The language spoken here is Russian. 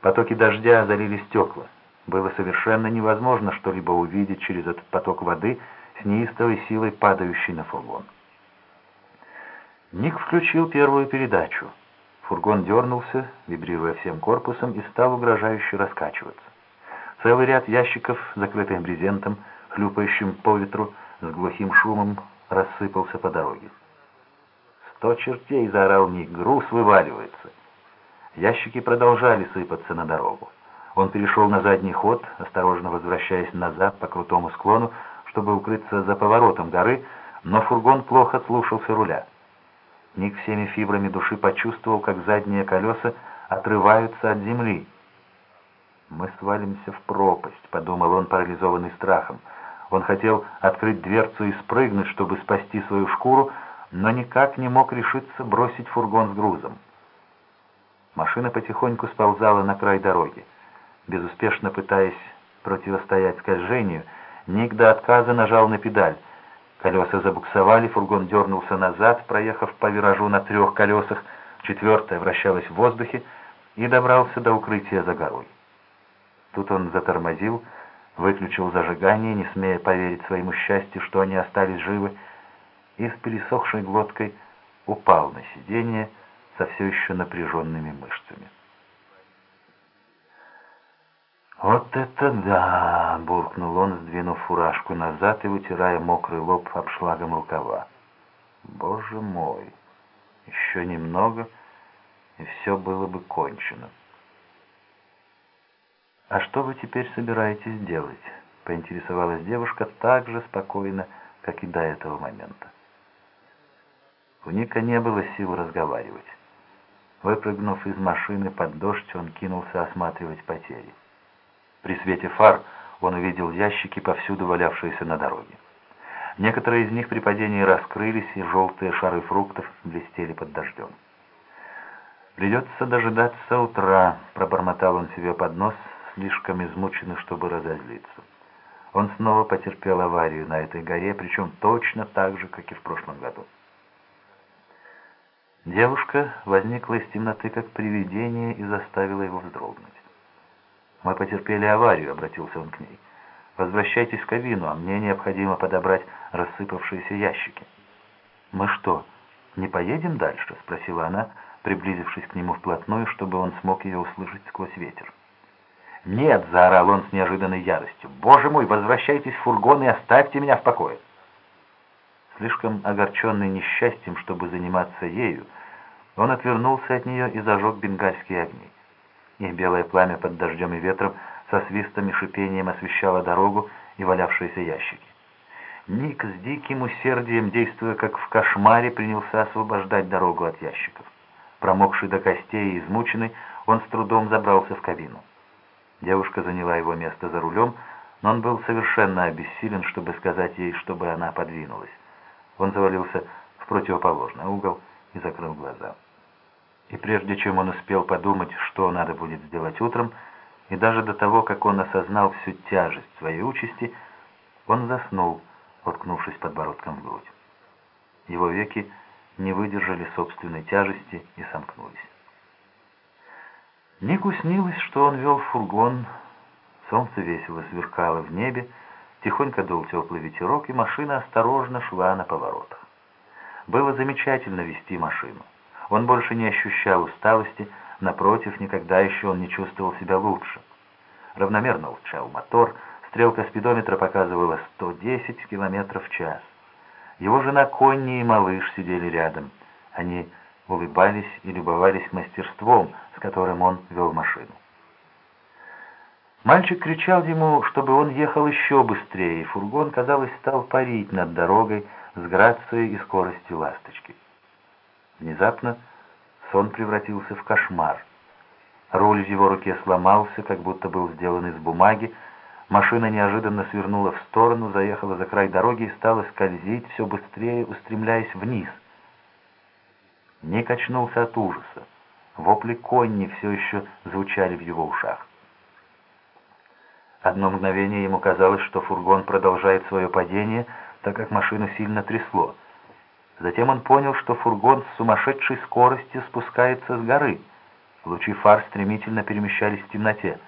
Потоки дождя залили стекла. Было совершенно невозможно что-либо увидеть через этот поток воды с неистовой силой, падающей на фургон. Ник включил первую передачу. Фургон дернулся, вибрируя всем корпусом, и стал угрожающе раскачиваться. Целый ряд ящиков, закрытых брезентом, хлюпающим по ветру, с глухим шумом рассыпался по дороге. «Сто чертей!» — заорал Ник. «Груз вываливается!» Ящики продолжали сыпаться на дорогу. Он перешел на задний ход, осторожно возвращаясь назад по крутому склону, чтобы укрыться за поворотом горы, но фургон плохо слушался руля. Ник всеми фибрами души почувствовал, как задние колеса отрываются от земли. «Мы свалимся в пропасть», — подумал он, парализованный страхом. Он хотел открыть дверцу и спрыгнуть, чтобы спасти свою шкуру, но никак не мог решиться бросить фургон с грузом. Машина потихоньку сползала на край дороги. Безуспешно пытаясь противостоять скольжению, Ник до отказа нажал на педаль. Колеса забуксовали, фургон дернулся назад, проехав по виражу на трех колесах, четвертое вращалось в воздухе и добрался до укрытия за горой. Тут он затормозил, выключил зажигание, не смея поверить своему счастью, что они остались живы, и с пересохшей глоткой упал на сиденье со все еще напряженными мышцами. «Вот это да!» — буркнул он, сдвинув фуражку назад и вытирая мокрый лоб обшлагом рукава. «Боже мой! Еще немного, и все было бы кончено». «А что вы теперь собираетесь делать?» — поинтересовалась девушка так же спокойно, как и до этого момента. У Ника не было сил разговаривать. Выпрыгнув из машины под дождь, он кинулся осматривать потери. При свете фар он увидел ящики, повсюду валявшиеся на дороге. Некоторые из них при падении раскрылись, и желтые шары фруктов блестели под дождем. «Придется дожидаться утра», — пробормотал он себе под нос, слишком измученный, чтобы разозлиться. Он снова потерпел аварию на этой горе, причем точно так же, как и в прошлом году. Девушка возникла из темноты, как привидение, и заставила его вздрогнуть. «Мы потерпели аварию», — обратился он к ней. «Возвращайтесь в кабину, а мне необходимо подобрать рассыпавшиеся ящики». «Мы что, не поедем дальше?» — спросила она, приблизившись к нему вплотную, чтобы он смог ее услышать сквозь ветер. «Нет!» — заорал он с неожиданной яростью. «Боже мой, возвращайтесь в фургон и оставьте меня в покое!» Слишком огорченный несчастьем, чтобы заниматься ею, он отвернулся от нее и зажег бенгальские огни. Их белое пламя под дождем и ветром со свистом и шипением освещало дорогу и валявшиеся ящики. Ник с диким усердием, действуя как в кошмаре, принялся освобождать дорогу от ящиков. Промокший до костей и измученный, он с трудом забрался в кабину. Девушка заняла его место за рулем, но он был совершенно обессилен, чтобы сказать ей, чтобы она подвинулась. Он завалился в противоположный угол и закрыл глаза. И прежде чем он успел подумать, что надо будет сделать утром, и даже до того, как он осознал всю тяжесть своей участи, он заснул, уткнувшись подбородком в грудь. Его веки не выдержали собственной тяжести и сомкнулись. Нику снилось, что он вел фургон, солнце весело сверкало в небе, тихонько дул теплый ветерок, и машина осторожно шла на поворотах. Было замечательно вести машину. Он больше не ощущал усталости, напротив, никогда еще он не чувствовал себя лучше. Равномерно урчал мотор, стрелка спидометра показывала 110 км в час. Его жена Конни и малыш сидели рядом. Они улыбались и любовались мастерством, с которым он вел машину. Мальчик кричал ему, чтобы он ехал еще быстрее, и фургон, казалось, стал парить над дорогой с грацией и скоростью ласточки. Внезапно сон превратился в кошмар. Руль в его руке сломался, как будто был сделан из бумаги. Машина неожиданно свернула в сторону, заехала за край дороги и стала скользить все быстрее, устремляясь вниз. Ник очнулся от ужаса. Вопли конни все еще звучали в его ушах. Одно мгновение ему казалось, что фургон продолжает свое падение, так как машину сильно трясло — Затем он понял, что фургон с сумасшедшей скоростью спускается с горы. Лучи фар стремительно перемещались в темноте.